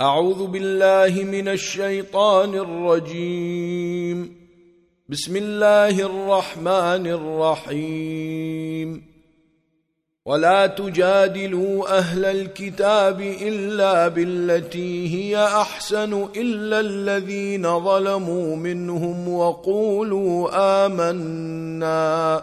أعوذ بالله من الشيطان الرجيم. بسم الله الرحمن الرحيم. ولا تجادلوا أهل الكتاب إلا بالتي هي أحسن إلا الذين ظلموا منهم وقولوا آمنا.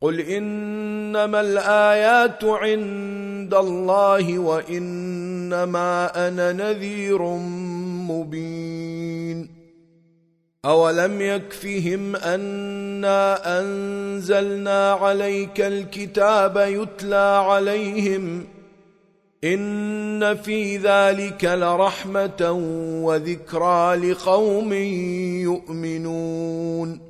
قل انما الايات عند الله وانما أنا نذير مبين اولم يكفهم انا انزلنا عليك الكتاب يتلى عليهم ان في ذلك لرحمه وذكرى لقوم يؤمنون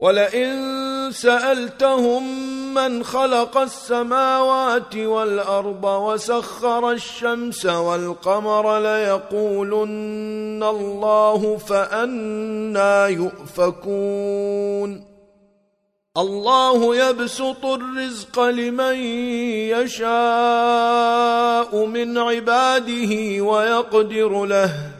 ولئن سألتهم من خلق السماوات والأرض وسخر الشمس والقمر ليقولن الله فأنا يؤفكون. الله يبسط الرزق لمن يشاء من عباده ويقدر له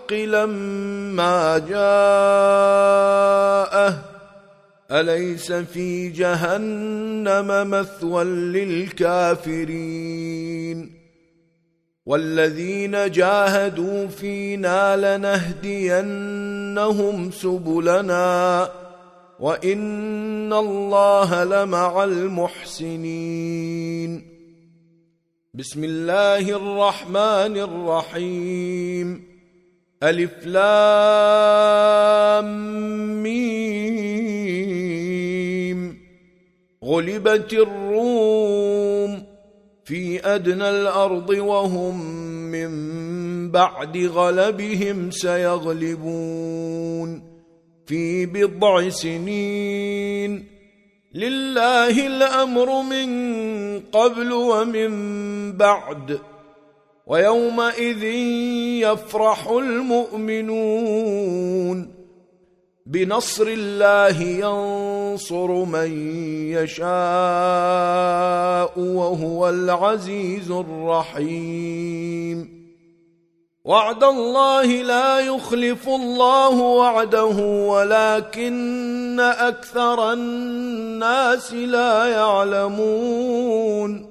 الحق لما جاءه. أليس في جهنم مثوى للكافرين؟ والذين جاهدوا فينا لنهدينهم سبلنا وإن الله لمع المحسنين. بسم الله الرحمن الرحيم. ألف لام میم غلبت الروم في أدنى الأرض وهم من بعد غلبهم سيغلبون. في بضع سنين. لله الأمر من قبل ومن بعد. ويومئذ يفرح المؤمنون. بنصر الله ينصر من يشاء وهو العزيز الرحيم. وعد الله لا يخلف الله وعده ولكن أكثر الناس لا يعلمون.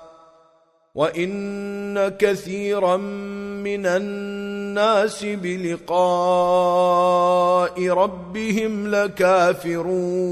وَإِنَّ كَثِيرًا مِنَ النَّاسِ بِلِقَاءِ رَبِّهِمْ لَكَافِرُونَ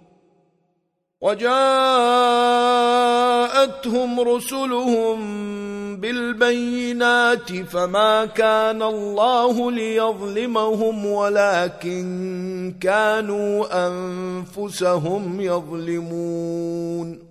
وجاءتهم رسلهم بالبينات فما كان الله ليظلمهم ولكن كانوا أنفسهم يظلمون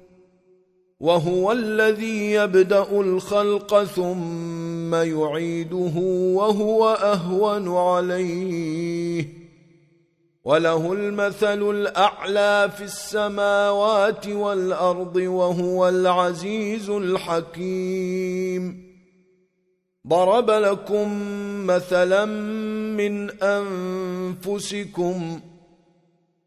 وهو الذي يبدا الخلق ثم يعيده وهو اهون عليه وله المثل الاعلى في السماوات والارض وهو العزيز الحكيم ضرب لكم مثلا من انفسكم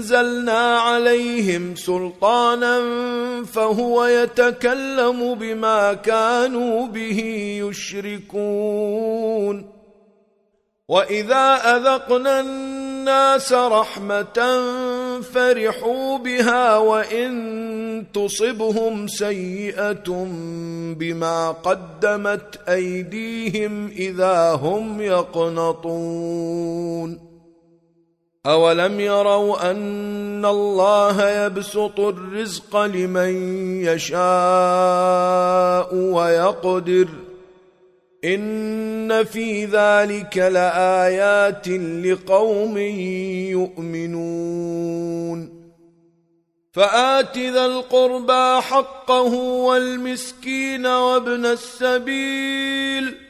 أنزلنا عليهم سلطانا فهو يتكلم بما كانوا به يشركون وإذا أذقنا الناس رحمة فرحوا بها وإن تصبهم سيئة بما قدمت أيديهم إذا هم يقنطون اولم يروا ان الله يبسط الرزق لمن يشاء ويقدر ان في ذلك لايات لقوم يؤمنون فآت ذا القربى حقه والمسكين وابن السبيل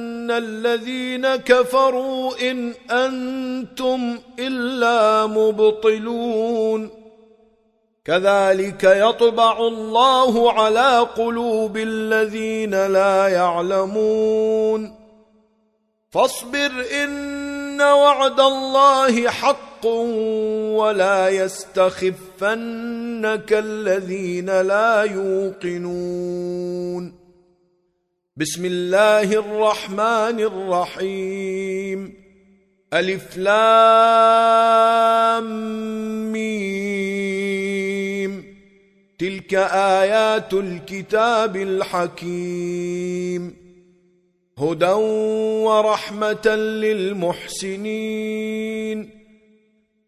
ان الذين كفروا ان أنتم الا مبطلون كذلك يطبع الله على قلوب الذين لا يعلمون فاصبر ان وعد الله حق ولا يستخفنك الذين لا يوقنون بسم الله الرحمن الرحيم الف لام ميم تلك ايات الكتاب الحكيم هدى ورحمه للمحسنين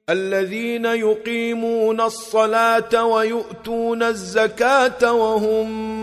الذين يقيمون الصلاة ويؤتون الزكاه وهم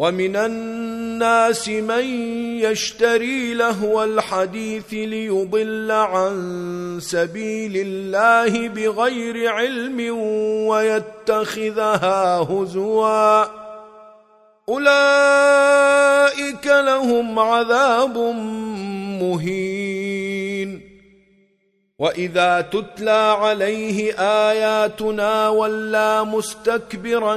ومن الناس من يشتري لهو الحديث ليضل عن سبيل الله بغير علم ويتخذها هزوا. أولئك لهم عذاب مهين. وَإِذَا تُتْلَى عَلَيْهِ آيَاتُنَا وَلَّى مُسْتَكْبِرًا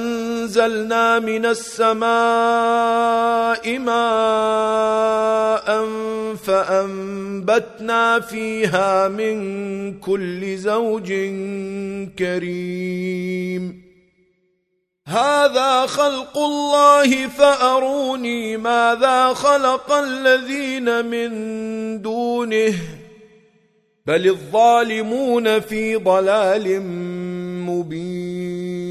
أنزلنا من السماء ماء فأنبتنا فيها من كل زوج كريم. هذا خلق الله فأروني ماذا خلق الذين من دونه. بل الظالمون في ضلال مبين.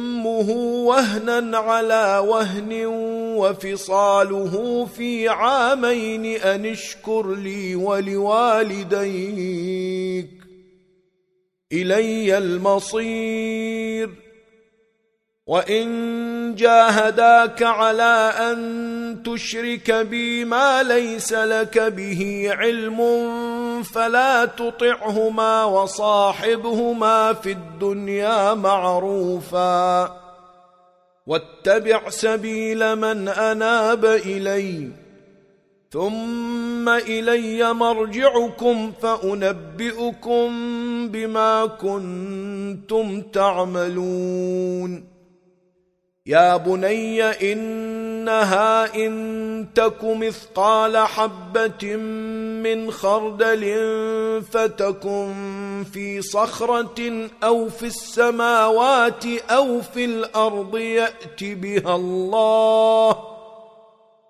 فَاتَّخَذُوهُ وَهْنًا عَلَى وَهْنٍ وَفِصَالُهُ فِي عَامَيْنِ أَنِ اشْكُرْ لِي وَلِوَالِدَيْكَ إِلَيَّ الْمَصِيرُ وَإِن جَاهَدَاكَ عَلَى أَن تُشْرِكَ بِي مَا لَيْسَ لَكَ بِهِ عِلْمٌ فلا تطعهما وصاحبهما في الدنيا معروفا واتبع سبيل من أناب إلي ثم إلي مرجعكم فأنبئكم بما كنتم تعملون. يا بني إنها إن تك مثقال حبة من خردل فتكم في صخرة أو في السماوات أو في الأرض يأت بها الله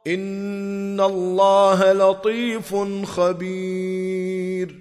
إن الله لطيف خبير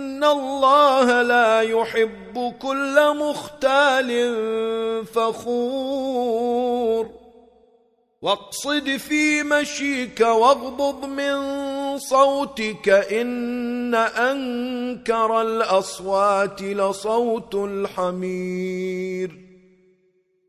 ان اللہ لا يحب كل مختال فخور واقصد في مشيك واغضض من صوتك ان انكر الاصوات لصوت الحمير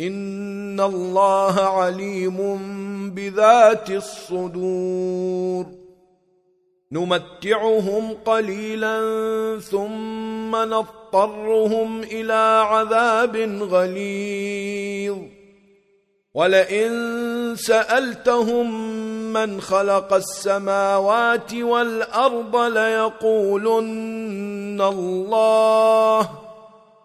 ان الله عليم بذات الصدور نمتعهم قليلا ثم نضطرهم إلى عذاب غليظ ولئن سألتهم من خلق السماوات والأرض ليقولن الله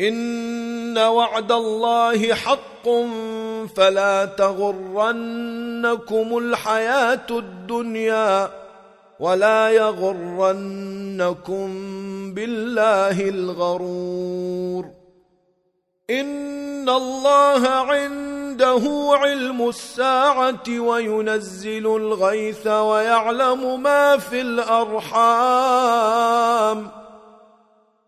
ان وعد الله حق فلا تغرنكم الحياة الدنيا ولا يغرنكم بالله الغرور ان الله عنده علم الساعة وينزل الغيث ويعلم ما في الارحام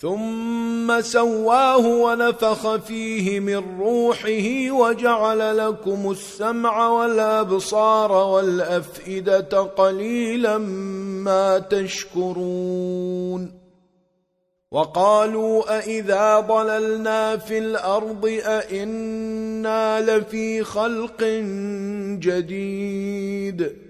ثم سواه ونفخ فيه من روحه وجعل لكم السمع والأبصار والأفئدة قليلا ما تشكرون وقالوا أإذا ضللنا في الأرض أإنا لفي خلق جديد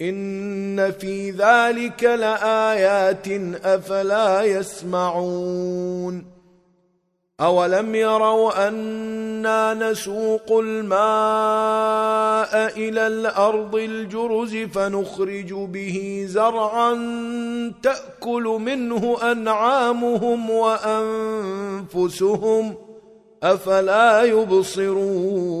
ان في ذلك لآيات افلا يسمعون اولم يروا أنا نسوق الماء إلى الأرض الجرز فنخرج به زرعا تاكل منه انعامهم وانفسهم افلا يبصرون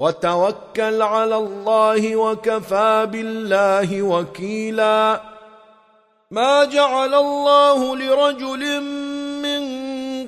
وتوكل على الله وكفى بالله وكيلا ما جعل الله لرجل من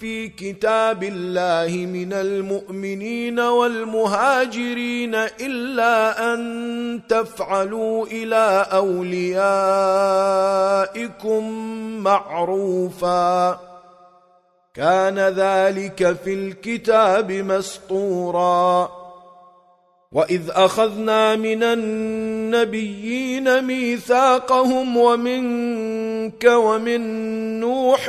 في كتاب الله من المؤمنين والمهاجرين إلا أن تفعلوا إلى أوليائكم معروفا. كان ذلك في الكتاب مسطورا. وَإِذْ أَخَذْنَا مِنَ النَّبِيِّينَ مِيثَاقَهُمْ وَمِنْكَ وَمِنْ نُوحٍ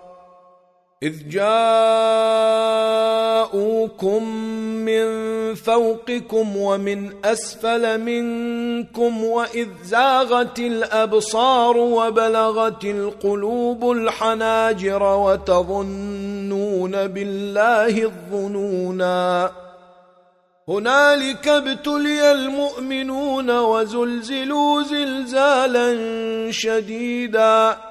اذ جاءوكم من فوقكم ومن اسفل منكم واذ زاغت الابصار وبلغت القلوب الحناجر وتظنون بالله الظنونا هنالك ابتلي المؤمنون وزلزلوا زلزالا شديدا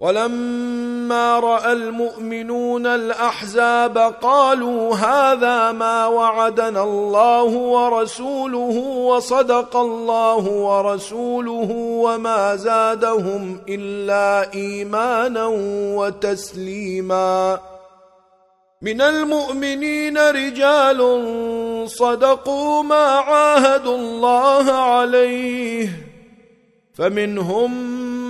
ولما رأى المؤمنون الأحزاب قالوا هذا ما وعدنا الله ورسوله وصدق الله ورسوله وما زادهم إلا إيمانا وتسليما. من المؤمنين رجال صدقوا ما عاهدوا الله عليه. فمنهم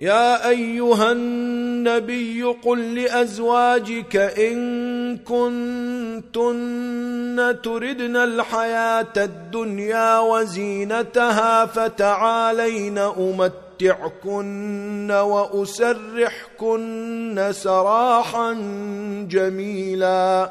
يا أيها النبي قل لأزواجك إن كنتن تردن الحياة الدنيا وزينتها فتعالين أمتعكن وأسرحكن سراحا جميلا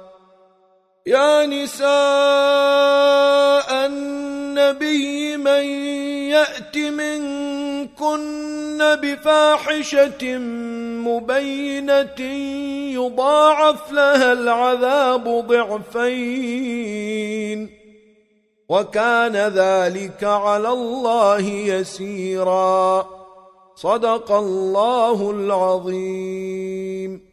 يا نساء النبي من يأت منكن بفاحشة مبينة يضاعف لها العذاب ضعفين وكان ذلك على الله يسيرا صدق الله العظيم